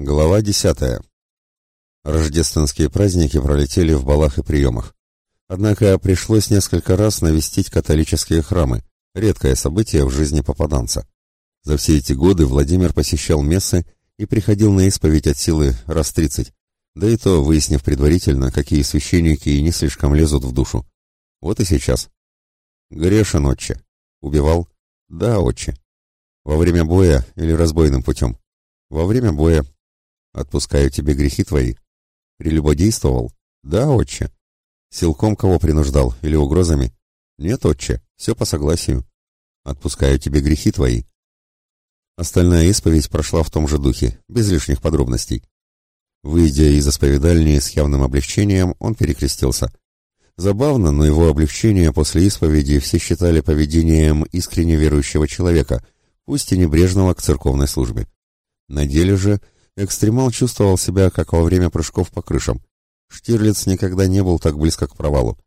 Глава десятая. Рождественские праздники пролетели в балах и приемах. Однако пришлось несколько раз навестить католические храмы, редкое событие в жизни попаданца. За все эти годы Владимир посещал мессы и приходил на исповедь от силы раз тридцать, да и то выяснив предварительно, какие священники и не слишком лезут в душу. Вот и сейчас. Грешен, отче. Убивал? Да, отче. Во время боя или разбойным путем? Во время боя. Отпускаю тебе грехи твои. Прелюбодействовал? Да, отче. Силком кого принуждал или угрозами? Нет, отче, все по согласию. Отпускаю тебе грехи твои. Остальная исповедь прошла в том же духе, без лишних подробностей. Выйдя из исповедальни с явным облегчением, он перекрестился. Забавно, но его облегчение после исповеди все считали поведением искренне верующего человека, пусть и небрежного к церковной службе. На деле же экстремал чувствовал себя, как во время прыжков по крышам. Штирлиц никогда не был так близко к провалу.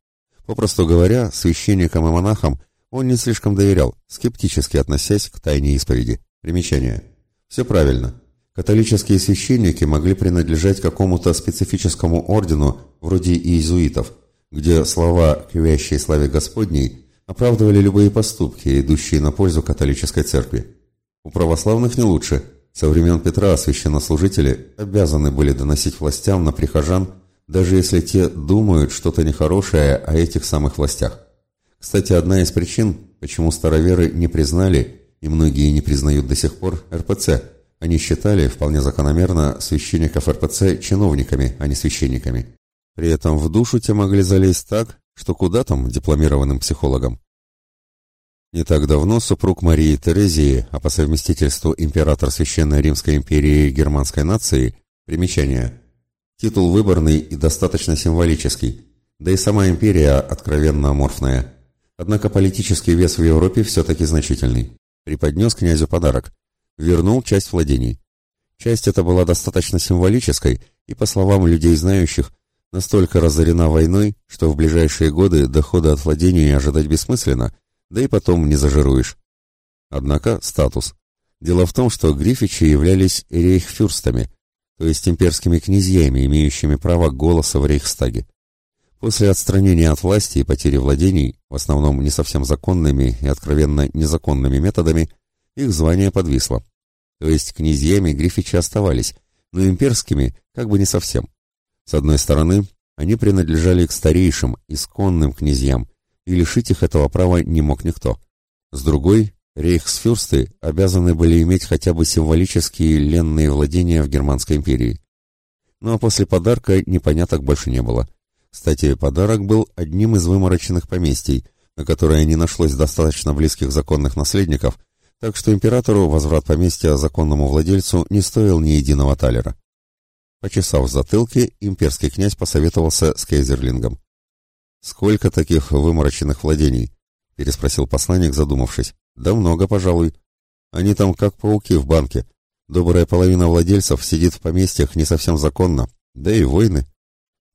Попросту говоря, священникам и монахам он не слишком доверял, скептически относясь к тайне исповеди. Примечание. Все правильно. Католические священники могли принадлежать какому-то специфическому ордену, вроде иезуитов, где слова к славе Господней оправдывали любые поступки, идущие на пользу католической церкви. У православных не лучше. Со времен Петра священнослужители обязаны были доносить властям на прихожан, даже если те думают что-то нехорошее о этих самых властях. Кстати, одна из причин, почему староверы не признали и многие не признают до сих пор РПЦ. Они считали, вполне закономерно, священников РПЦ чиновниками, а не священниками. При этом в душу те могли залезть так, что куда там дипломированным психологам. Не так давно супруг Марии Терезии, а по совместительству император Священной Римской империи германской нации, примечание. Титул выборный и достаточно символический, да и сама империя откровенно аморфная. Однако политический вес в Европе все-таки значительный преподнес князю подарок, вернул часть владений. Часть эта была достаточно символической и, по словам людей знающих, настолько разорена войной, что в ближайшие годы дохода от владений ожидать бессмысленно, да и потом не зажируешь. Однако статус. Дело в том, что Грифичи являлись рейхфюрстами, то есть имперскими князьями, имеющими право голоса в Рейхстаге. После отстранения от власти и потери владений, в основном не совсем законными и откровенно незаконными методами, их звание подвисло. То есть князьями Грифичи оставались, но имперскими как бы не совсем. С одной стороны, они принадлежали к старейшим, исконным князьям, и лишить их этого права не мог никто. С другой, рейхсфюрсты обязаны были иметь хотя бы символические ленные владения в Германской империи. Ну а после подарка непоняток больше не было – кстати, подарок был одним из вымороченных поместий, на которое не нашлось достаточно близких законных наследников, так что императору возврат поместья законному владельцу не стоил ни единого талера. Почесав затылки, имперский князь посоветовался с Кейзерлингом. «Сколько таких вымороченных владений?» — переспросил посланник, задумавшись. «Да много, пожалуй. Они там как пауки в банке. Добрая половина владельцев сидит в поместьях не совсем законно, да и войны.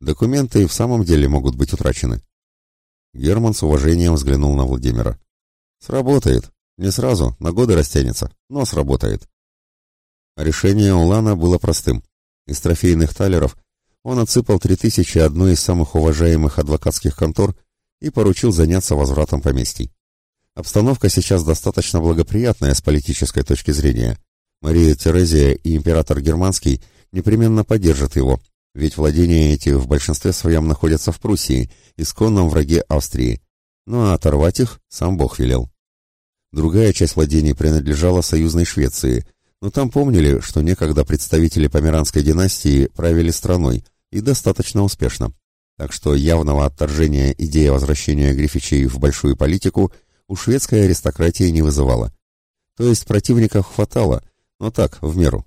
Документы и в самом деле могут быть утрачены. Герман с уважением взглянул на Владимира. Сработает. Не сразу, на годы растянется, но сработает. Решение Улана было простым. Из трофейных талеров он отсыпал три тысячи одной из самых уважаемых адвокатских контор и поручил заняться возвратом поместий. Обстановка сейчас достаточно благоприятная с политической точки зрения. Мария Терезия и император Германский непременно поддержат его, ведь владения эти в большинстве своем находятся в Пруссии, исконном враге Австрии, ну а оторвать их сам Бог велел. Другая часть владений принадлежала союзной Швеции, но там помнили, что некогда представители Померанской династии правили страной, и достаточно успешно. Так что явного отторжения идеи возвращения Грифичей в большую политику у шведской аристократии не вызывала. То есть противников хватало, но так, в меру.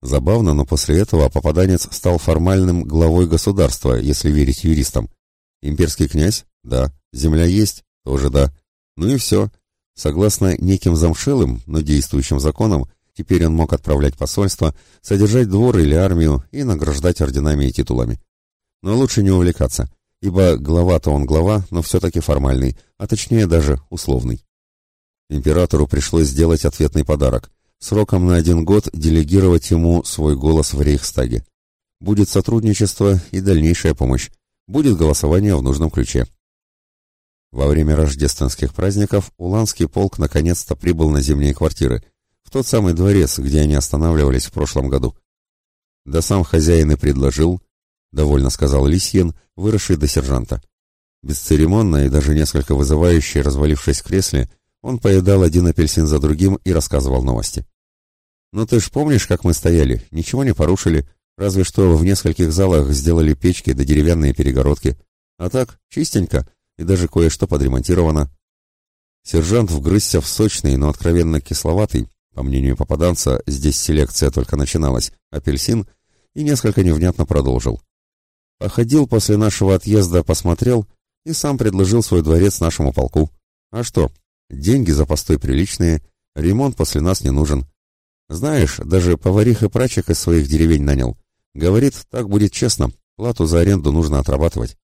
Забавно, но после этого попаданец стал формальным главой государства, если верить юристам. Имперский князь? Да. Земля есть? Тоже да. Ну и все. Согласно неким замшелым, но действующим законам, теперь он мог отправлять посольство, содержать двор или армию и награждать орденами и титулами. Но лучше не увлекаться, ибо глава-то он глава, но все-таки формальный, а точнее даже условный. Императору пришлось сделать ответный подарок – сроком на один год делегировать ему свой голос в Рейхстаге. Будет сотрудничество и дальнейшая помощь. Будет голосование в нужном ключе. Во время рождественских праздников Уланский полк наконец-то прибыл на зимние квартиры, в тот самый дворец, где они останавливались в прошлом году. Да сам хозяин и предложил, довольно сказал Лисьен, выросший до сержанта. Бесцеремонно и даже несколько вызывающе развалившись в кресле, он поедал один апельсин за другим и рассказывал новости. «Ну ты ж помнишь, как мы стояли? Ничего не порушили, разве что в нескольких залах сделали печки да деревянные перегородки. А так, чистенько, и даже кое-что подремонтировано». Сержант вгрызся в сочный, но откровенно кисловатый, по мнению попаданца, здесь селекция только начиналась, апельсин, и несколько невнятно продолжил. Походил после нашего отъезда, посмотрел и сам предложил свой дворец нашему полку. А что, деньги за постой приличные, ремонт после нас не нужен. Знаешь, даже поварих и прачек из своих деревень нанял. Говорит, так будет честно, плату за аренду нужно отрабатывать.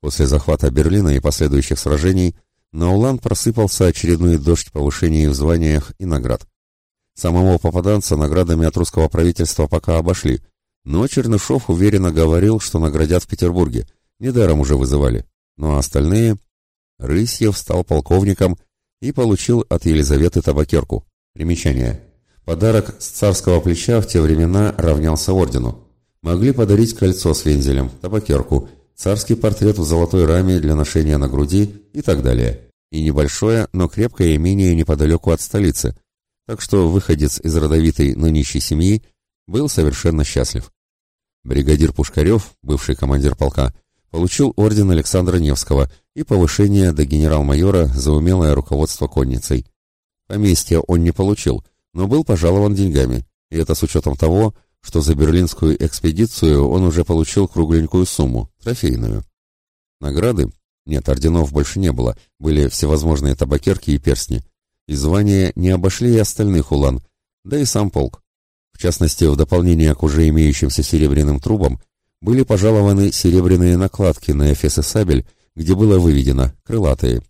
После захвата Берлина и последующих сражений на Улан просыпался очередной дождь повышений в званиях и наград. Самого попаданца наградами от русского правительства пока обошли, но Чернышов уверенно говорил, что наградят в Петербурге, недаром уже вызывали. Ну а остальные... Рысьев стал полковником и получил от Елизаветы табакерку. Примечание. Подарок с царского плеча в те времена равнялся ордену. Могли подарить кольцо с вензелем, табакерку, царский портрет в золотой раме для ношения на груди и так далее. И небольшое, но крепкое имение неподалеку от столицы. Так что выходец из родовитой, но нищей семьи был совершенно счастлив. Бригадир Пушкарев, бывший командир полка, получил орден Александра Невского и повышение до генерал-майора за умелое руководство конницей. Поместье он не получил, но был пожалован деньгами, и это с учетом того, что за берлинскую экспедицию он уже получил кругленькую сумму, трофейную. Награды? Нет, орденов больше не было, были всевозможные табакерки и перстни. И звания не обошли и остальных улан, да и сам полк. В частности, в дополнение к уже имеющимся серебряным трубам, были пожалованы серебряные накладки на эфес и сабель, где было выведено «крылатые».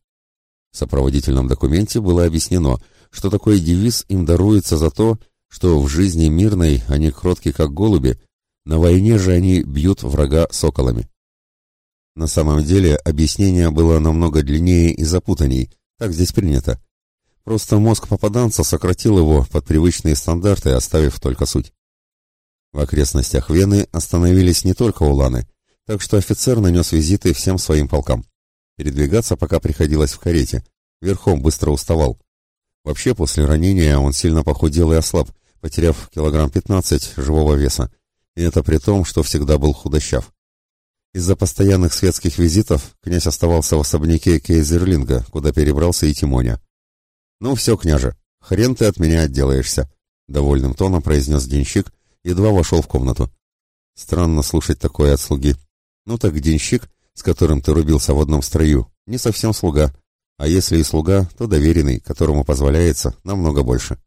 В сопроводительном документе было объяснено, что такой девиз им даруется за то, что в жизни мирной они кротки как голуби, на войне же они бьют врага соколами. На самом деле объяснение было намного длиннее и запутанней, так здесь принято. Просто мозг попаданца сократил его под привычные стандарты, оставив только суть. В окрестностях Вены остановились не только уланы, так что офицер нанес визиты всем своим полкам. Передвигаться пока приходилось в карете, верхом быстро уставал. Вообще, после ранения он сильно похудел и ослаб, потеряв килограмм 15 живого веса, и это при том, что всегда был худощав. Из-за постоянных светских визитов князь оставался в особняке Кейзерлинга, куда перебрался и Тимоня. «Ну все, княже, хрен ты от меня отделаешься», — довольным тоном произнес денщик, едва вошел в комнату. Странно слушать такое от слуги. Ну так денщик, с которым ты рубился в одном строю, не совсем слуга, а если и слуга, то доверенный, которому позволяется намного больше.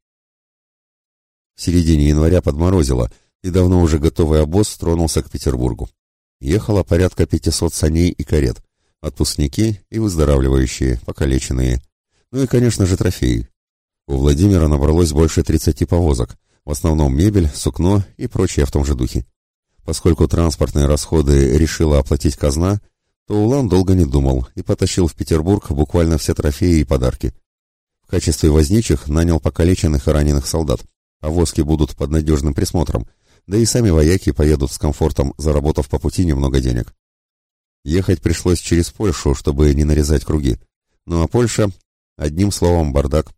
В середине января подморозило, и давно уже готовый обоз тронулся к Петербургу. Ехало порядка пятисот саней и карет, отпускники и выздоравливающие, покалеченные. Ну и, конечно же, трофеи. У Владимира набралось больше тридцати повозок, в основном мебель, сукно и прочее в том же духе. Поскольку транспортные расходы решила оплатить казна, то Улан долго не думал и потащил в Петербург буквально все трофеи и подарки. В качестве возничих нанял покалеченных и раненых солдат. Повозки будут под надежным присмотром, да и сами вояки поедут с комфортом, заработав по пути немного денег. Ехать пришлось через Польшу, чтобы не нарезать круги. Ну а Польша, одним словом, бардак.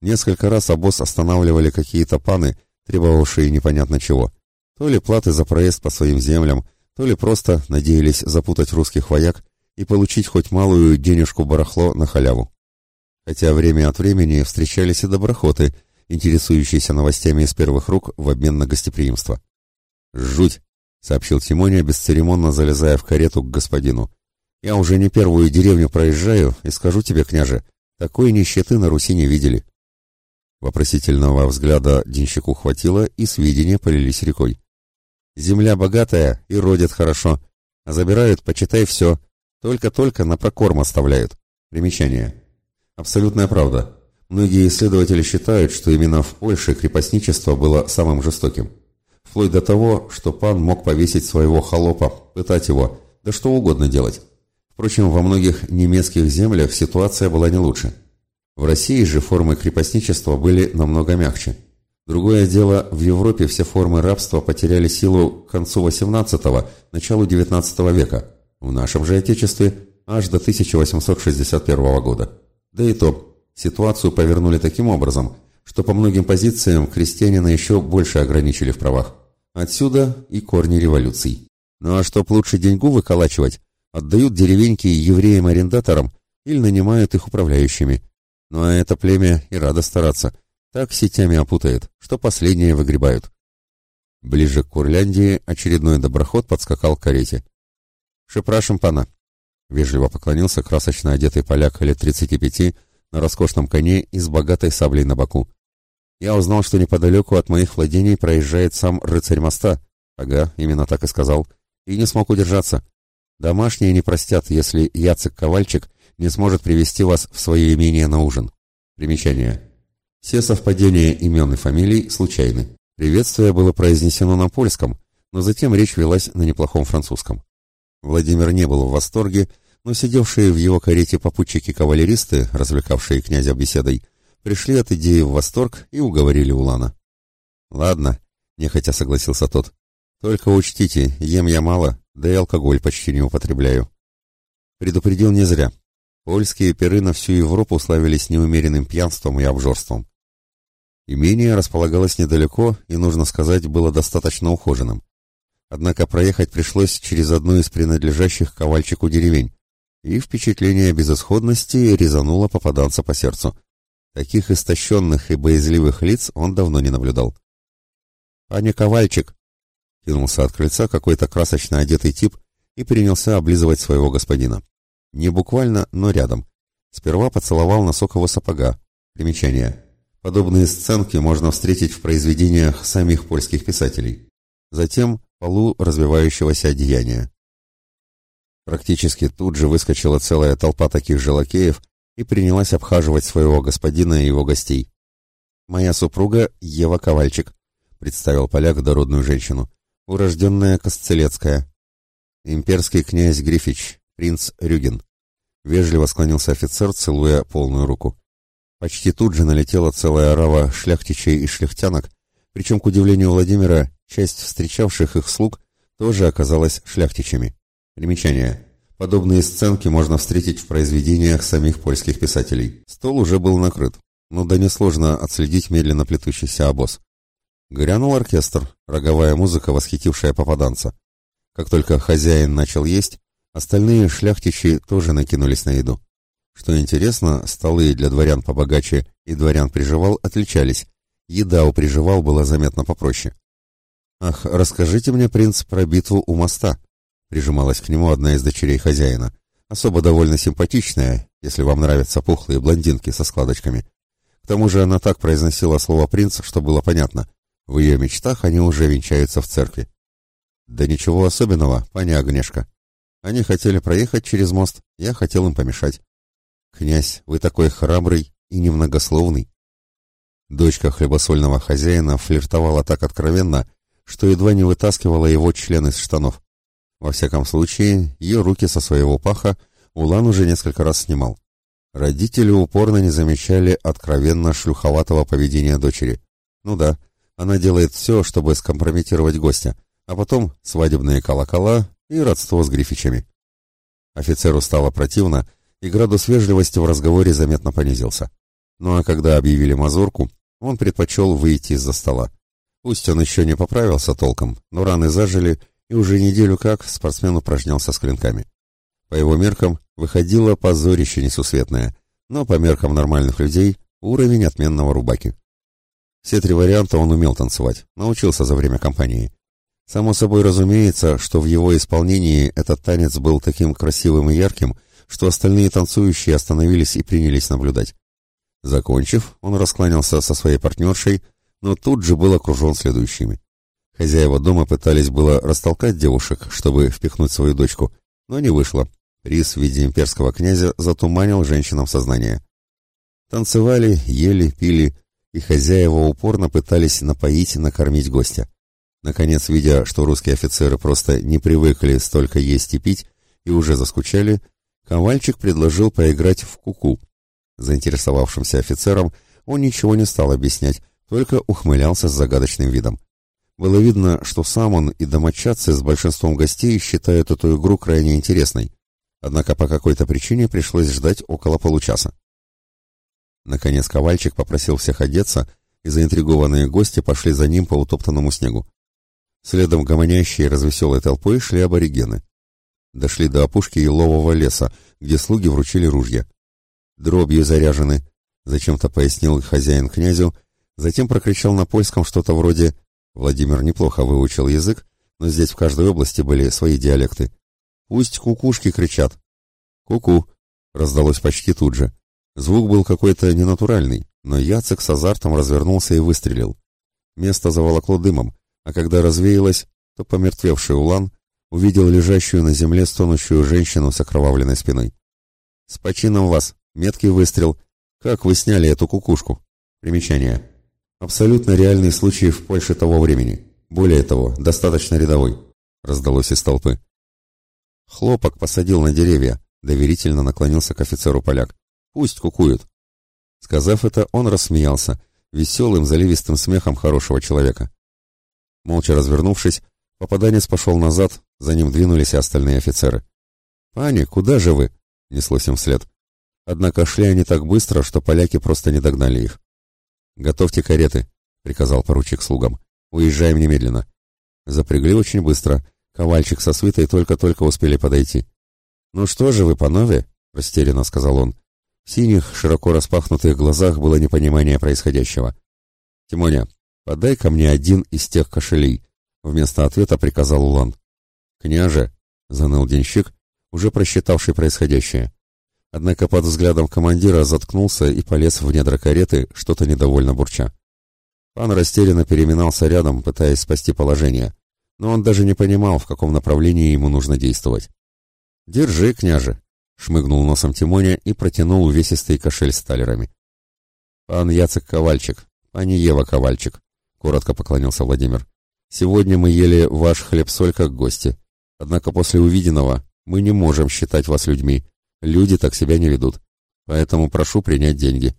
Несколько раз обоз останавливали какие-то паны, требовавшие непонятно чего. То ли платы за проезд по своим землям, то ли просто надеялись запутать русских вояк и получить хоть малую денежку-барахло на халяву. Хотя время от времени встречались и доброхоты, интересующиеся новостями из первых рук в обмен на гостеприимство. «Жуть!» — сообщил Тимоня, бесцеремонно залезая в карету к господину. «Я уже не первую деревню проезжаю, и скажу тебе, княже, такой нищеты на Руси не видели». Вопросительного взгляда денщику хватило, и сведения полились рекой. «Земля богатая и родит хорошо, а забирают, почитай, все. Только-только на прокорм оставляют. Примечание. Абсолютная правда. Многие исследователи считают, что именно в Польше крепостничество было самым жестоким. Вплоть до того, что пан мог повесить своего холопа, пытать его, да что угодно делать. Впрочем, во многих немецких землях ситуация была не лучше. В России же формы крепостничества были намного мягче. Другое дело, в Европе все формы рабства потеряли силу к концу XVIII – началу XIX века, в нашем же Отечестве – аж до 1861 года. Да и то, ситуацию повернули таким образом, что по многим позициям крестьянина еще больше ограничили в правах. Отсюда и корни революций. Ну а чтоб лучше деньгу выколачивать, отдают деревеньки евреям-арендаторам или нанимают их управляющими. Ну а это племя и радо стараться – так сетями опутает, что последние выгребают. Ближе к Курляндии очередной доброход подскакал к карете. «Шепрашим пана!» — вежливо поклонился красочно одетый поляк лет тридцати пяти на роскошном коне и с богатой саблей на боку. «Я узнал, что неподалеку от моих владений проезжает сам рыцарь моста. Ага, именно так и сказал. И не смог удержаться. Домашние не простят, если Яцек Ковальчик не сможет привести вас в свое имение на ужин. Примечание. Все совпадения имен и фамилий случайны. Приветствие было произнесено на польском, но затем речь велась на неплохом французском. Владимир не был в восторге, но сидевшие в его карете попутчики-кавалеристы, развлекавшие князя беседой, пришли от идеи в восторг и уговорили Улана. «Ладно», — нехотя согласился тот, — «только учтите, ем я мало, да и алкоголь почти не употребляю». Предупредил не зря. Польские перы на всю Европу славились неумеренным пьянством и обжорством. Имение располагалось недалеко и, нужно сказать, было достаточно ухоженным. Однако проехать пришлось через одну из принадлежащих ковальчику деревень, и впечатление безысходности резануло попаданца по сердцу. Таких истощенных и боязливых лиц он давно не наблюдал. «Пане Ковальчик!» — кинулся от крыльца какой-то красочно одетый тип и принялся облизывать своего господина. Не буквально, но рядом. Сперва поцеловал носок его сапога. Примечание. Подобные сценки можно встретить в произведениях самих польских писателей. Затем полу развивающегося одеяния. Практически тут же выскочила целая толпа таких же лакеев и принялась обхаживать своего господина и его гостей. «Моя супруга Ева Ковальчик», — представил поляк дородную женщину, урожденная Косцелецкая. «Имперский князь Грифич, принц Рюген», — вежливо склонился офицер, целуя полную руку. Почти тут же налетела целая орава шляхтичей и шляхтянок, причем, к удивлению Владимира, часть встречавших их слуг тоже оказалась шляхтичами. Примечание. Подобные сценки можно встретить в произведениях самих польских писателей. Стол уже был накрыт, но да несложно отследить медленно плетущийся обоз. Грянул оркестр, роговая музыка, восхитившая попаданца. Как только хозяин начал есть, остальные шляхтичи тоже накинулись на еду. Что интересно, столы для дворян побогаче и дворян приживал отличались. Еда у приживал была заметно попроще. «Ах, расскажите мне, принц, про битву у моста», — прижималась к нему одна из дочерей хозяина. Особо довольно симпатичная, если вам нравятся пухлые блондинки со складочками. К тому же она так произносила слово «принц», что было понятно. В ее мечтах они уже венчаются в церкви. Да ничего особенного, пани Агнешка. Они хотели проехать через мост, я хотел им помешать. «Князь, вы такой храбрый и немногословный». Дочка хлебосольного хозяина флиртовала так откровенно, что едва не вытаскивала его член из штанов. Во всяком случае, ее руки со своего паха Улан уже несколько раз снимал. Родители упорно не замечали откровенно шлюховатого поведения дочери. Ну да, она делает все, чтобы скомпрометировать гостя, а потом свадебные колокола и родство с Грифичами. Офицеру стало противно, и градус вежливости в разговоре заметно понизился. Ну а когда объявили мазурку, он предпочел выйти из-за стола. Пусть он еще не поправился толком, но раны зажили, и уже неделю как спортсмен упражнялся с клинками. По его меркам выходило позорище несусветное, но по меркам нормальных людей уровень отменного рубаки. Все три варианта он умел танцевать, научился за время кампании. Само собой разумеется, что в его исполнении этот танец был таким красивым и ярким, что остальные танцующие остановились и принялись наблюдать. Закончив, он раскланялся со своей партнершей, но тут же был окружен следующими. Хозяева дома пытались было растолкать девушек, чтобы впихнуть свою дочку, но не вышло. Рис в виде имперского князя затуманил женщинам сознание. Танцевали, ели, пили, и хозяева упорно пытались напоить и накормить гостя. Наконец, видя, что русские офицеры просто не привыкли столько есть и пить и уже заскучали, Ковальчик предложил поиграть в куку. -ку. Заинтересовавшимся офицерам он ничего не стал объяснять, только ухмылялся с загадочным видом. Было видно, что сам он и домочадцы с большинством гостей считают эту игру крайне интересной. Однако по какой-то причине пришлось ждать около получаса. Наконец Ковальчик попросил всех одеться, и заинтригованные гости пошли за ним по утоптанному снегу. Следом гомонящие развеселой толпой шли аборигены. Дошли до опушки елового леса, где слуги вручили ружья. «Дробью заряжены», — зачем-то пояснил хозяин князю, затем прокричал на польском что-то вроде «Владимир неплохо выучил язык, но здесь в каждой области были свои диалекты. Пусть кукушки кричат». «Ку-ку», — раздалось почти тут же. Звук был какой-то ненатуральный, но Яцек с азартом развернулся и выстрелил. Место заволокло дымом, а когда развеялось, то помертвевший Улан увидел лежащую на земле стонущую женщину с окровавленной спиной. «С почином вас! Меткий выстрел! Как вы сняли эту кукушку?» Примечание. Абсолютно реальный случай в Польше того времени. Более того, достаточно рядовой. Раздалось из толпы. Хлопок посадил на деревья, доверительно наклонился к офицеру поляк. Пусть кукуют. Сказав это, он рассмеялся, веселым, заливистым смехом хорошего человека. Молча развернувшись, попаданец пошел назад, за ним двинулись и остальные офицеры. «Пани, куда же вы?» — неслось им вслед. Однако шли они так быстро, что поляки просто не догнали их. «Готовьте кареты», — приказал поручик слугам. «Уезжаем немедленно». Запрягли очень быстро. Ковальчик со свитой только-только успели подойти. «Ну что же вы, панове?» — растерянно сказал он. В синих, широко распахнутых глазах было непонимание происходящего. «Тимоня, подай ко мне один из тех кошелей», — вместо ответа приказал Улан. «Княже», — заныл денщик, уже просчитавший происходящее. Однако под взглядом командира заткнулся и полез в недра кареты, что-то недовольно бурча. Пан растерянно переминался рядом, пытаясь спасти положение, но он даже не понимал, в каком направлении ему нужно действовать. «Держи, княже», Шмыгнул носом Тимоня и протянул увесистый кошель с талерами. «Пан Яцек Ковальчик, пани Ева Ковальчик», — коротко поклонился Владимир. «Сегодня мы ели ваш хлеб-соль как гости. Однако после увиденного мы не можем считать вас людьми. Люди так себя не ведут. Поэтому прошу принять деньги».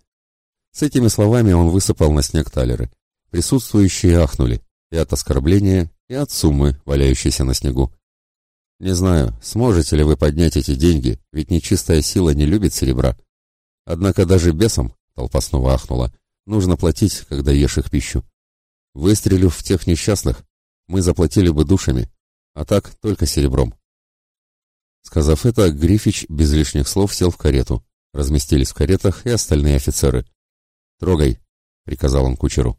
С этими словами он высыпал на снег талеры. Присутствующие ахнули и от оскорбления, и от суммы, валяющейся на снегу. Не знаю, сможете ли вы поднять эти деньги, ведь нечистая сила не любит серебра. Однако даже бесам, толпа снова ахнула, нужно платить, когда ешь их пищу. Выстрелив в тех несчастных, мы заплатили бы душами, а так только серебром. Сказав это, Грифич без лишних слов сел в карету. Разместились в каретах и остальные офицеры. «Трогай», — приказал он кучеру.